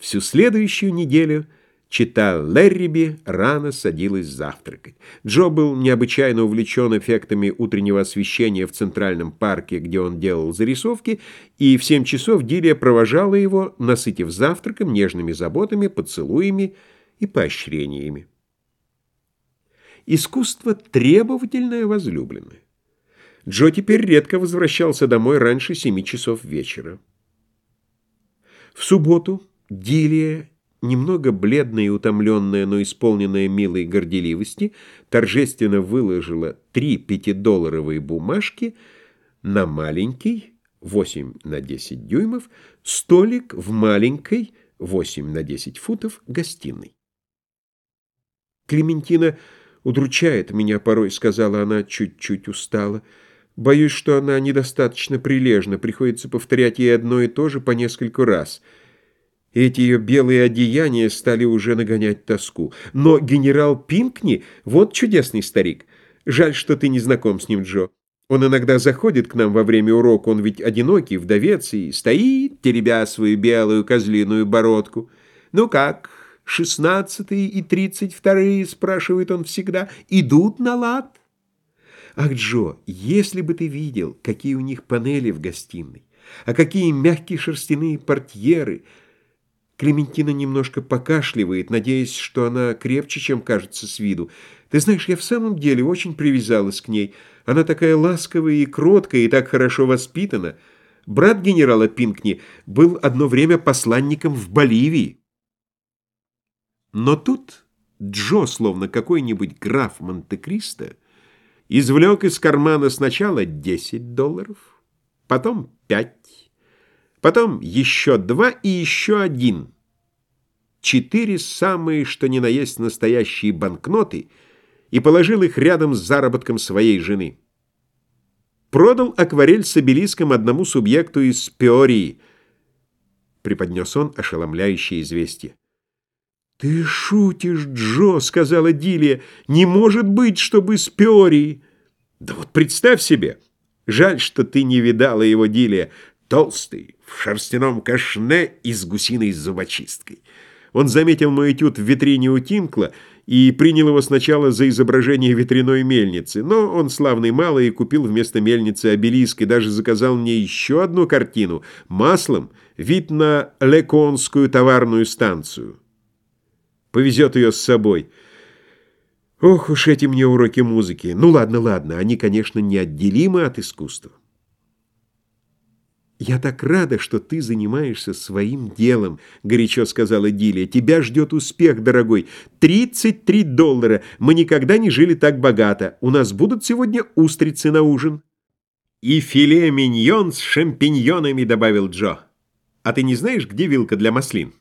Всю следующую неделю чита Лерриби рано садилась завтракать. Джо был необычайно увлечен эффектами утреннего освещения в Центральном парке, где он делал зарисовки, и в семь часов Дилия провожала его, насытив завтраком, нежными заботами, поцелуями и поощрениями. Искусство требовательное возлюбленное. Джо теперь редко возвращался домой раньше семи часов вечера. В субботу Дилия, немного бледная и утомленная, но исполненная милой горделивости, торжественно выложила три пятидолларовые бумажки на маленький, 8 на 10 дюймов, столик в маленькой, 8 на 10 футов, гостиной. «Клементина удручает меня порой», — сказала она чуть-чуть устало. «Боюсь, что она недостаточно прилежна, приходится повторять ей одно и то же по нескольку раз». Эти ее белые одеяния стали уже нагонять тоску. Но генерал Пинкни — вот чудесный старик. Жаль, что ты не знаком с ним, Джо. Он иногда заходит к нам во время урока, он ведь одинокий, вдовец, и стоит, теребя свою белую козлиную бородку. «Ну как, шестнадцатые и тридцать вторые?» — спрашивает он всегда. «Идут на лад?» Ах, Джо, если бы ты видел, какие у них панели в гостиной, а какие мягкие шерстяные портьеры — Клементина немножко покашливает, надеясь, что она крепче, чем кажется с виду. Ты знаешь, я в самом деле очень привязалась к ней. Она такая ласковая и кроткая, и так хорошо воспитана. Брат генерала Пинкни был одно время посланником в Боливии. Но тут Джо, словно какой-нибудь граф Монте-Кристо, извлек из кармана сначала 10 долларов, потом 5, Потом еще два и еще один. Четыре самые, что ни на есть настоящие банкноты, и положил их рядом с заработком своей жены. Продал акварель с обелиском одному субъекту из Пеории. Преподнес он ошеломляющее известие. «Ты шутишь, Джо», — сказала Дилия. «Не может быть, чтобы с Пеории». «Да вот представь себе! Жаль, что ты не видала его, Дилия толстый, в шерстяном кашне и с гусиной зубочисткой. Он заметил мой этюд в витрине у Тинкла и принял его сначала за изображение ветряной мельницы, но он славный малый и купил вместо мельницы обелиск и даже заказал мне еще одну картину маслом, вид на Леконскую товарную станцию. Повезет ее с собой. Ох уж эти мне уроки музыки. Ну ладно, ладно, они, конечно, неотделимы от искусства. «Я так рада, что ты занимаешься своим делом», — горячо сказала Дилия. «Тебя ждет успех, дорогой. 33 доллара. Мы никогда не жили так богато. У нас будут сегодня устрицы на ужин». «И филе миньон с шампиньонами», — добавил Джо. «А ты не знаешь, где вилка для маслин?»